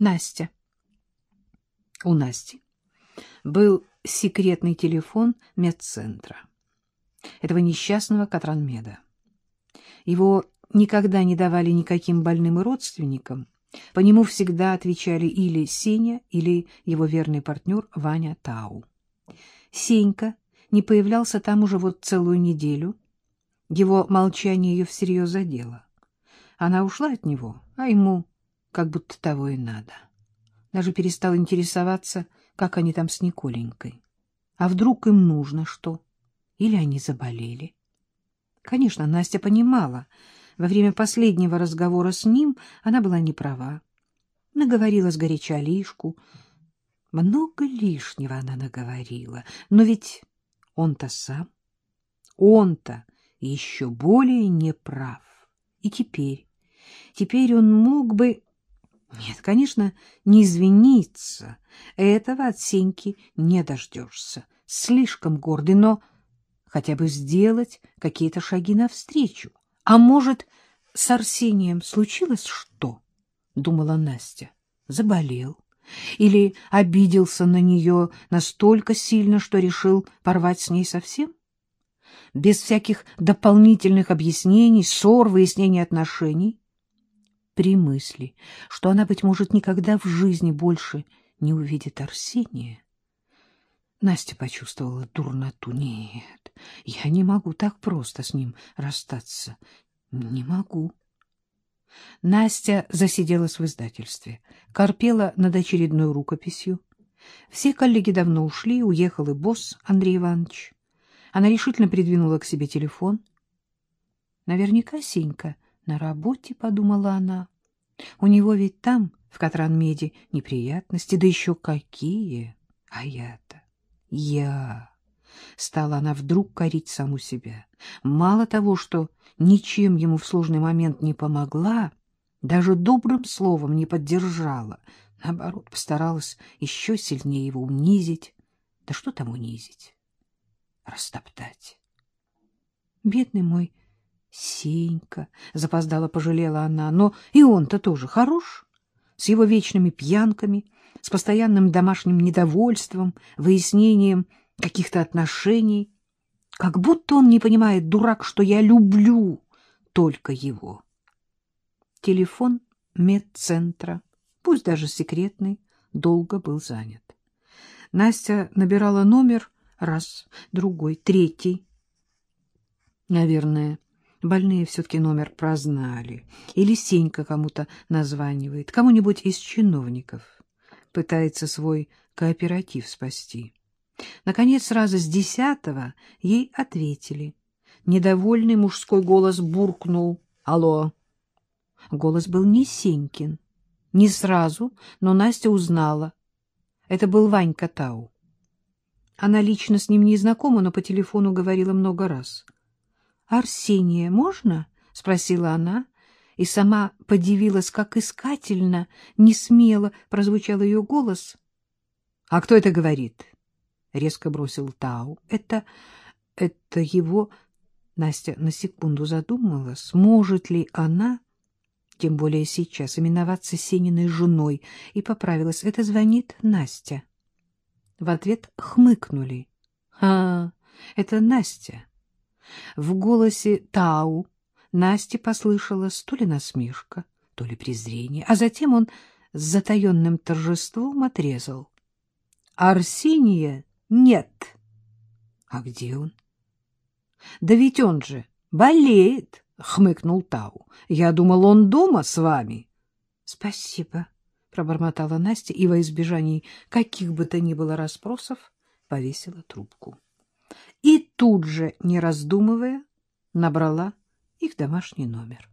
Настя. У Насти был секретный телефон медцентра, этого несчастного Катранмеда. Его никогда не давали никаким больным и родственникам, по нему всегда отвечали или Сеня, или его верный партнер Ваня Тау. Сенька не появлялся там уже вот целую неделю. Его молчание ее всерьез задело. Она ушла от него, а ему как будто того и надо. Даже перестал интересоваться, как они там с Николенькой. А вдруг им нужно что? Или они заболели? Конечно, Настя понимала. Во время последнего разговора с ним она была не права. Наговорила сгоряча лишку. Много лишнего она наговорила. Но ведь он-то сам, он-то еще более неправ. И теперь, теперь он мог бы... Нет, конечно, не извиниться. Этого от Сеньки не дождешься. Слишком гордый, но хотя бы сделать какие-то шаги навстречу. А может, с Арсением случилось что? Думала Настя. Заболел. Или обиделся на нее настолько сильно, что решил порвать с ней совсем? Без всяких дополнительных объяснений, ссор, выяснений отношений? При мысли, что она, быть может, никогда в жизни больше не увидит Арсения, Настя почувствовала дурноту. Нет, я не могу так просто с ним расстаться. Не могу. Настя засиделась в издательстве, корпела над очередной рукописью. Все коллеги давно ушли, уехал и босс Андрей Иванович. Она решительно придвинула к себе телефон. Наверняка Сенька на работе, — подумала она. У него ведь там, в Катранмеде, неприятности, да еще какие. А я-то, я... Стала она вдруг корить саму себя. Мало того, что ничем ему в сложный момент не помогла, даже добрым словом не поддержала, наоборот, постаралась еще сильнее его унизить. Да что там унизить? Растоптать. Бедный мой Сенька, запоздала пожалела она, но и он-то тоже хорош, с его вечными пьянками, с постоянным домашним недовольством, выяснением каких-то отношений. Как будто он не понимает, дурак, что я люблю только его. Телефон медцентра, пусть даже секретный, долго был занят. Настя набирала номер раз, другой, третий. Наверное, больные все-таки номер прознали. Или Сенька кому-то названивает, кому-нибудь из чиновников. Пытается свой кооператив спасти. Наконец, раза с десятого ей ответили. Недовольный мужской голос буркнул «Алло!». Голос был не Сенькин. Не сразу, но Настя узнала. Это был Ванька Тау. Она лично с ним не знакома, но по телефону говорила много раз. «Арсения можно?» — спросила она, и сама подивилась, как искательно, не смело прозвучал ее голос. «А кто это говорит?» — резко бросил Тау. «Это... это его...» Настя на секунду задумалась, сможет ли она, тем более сейчас, именоваться Сениной женой, и поправилась. «Это звонит Настя». В ответ хмыкнули. «А, это Настя». В голосе Тау Насте послышалась то ли насмешка, то ли презрение, а затем он с затаенным торжеством отрезал. «Арсения нет». «А где он?» «Да ведь он же болеет», — хмыкнул Тау. «Я думал, он дома с вами». «Спасибо», — пробормотала Настя и во избежании каких бы то ни было расспросов повесила трубку. И тут же, не раздумывая, набрала их домашний номер.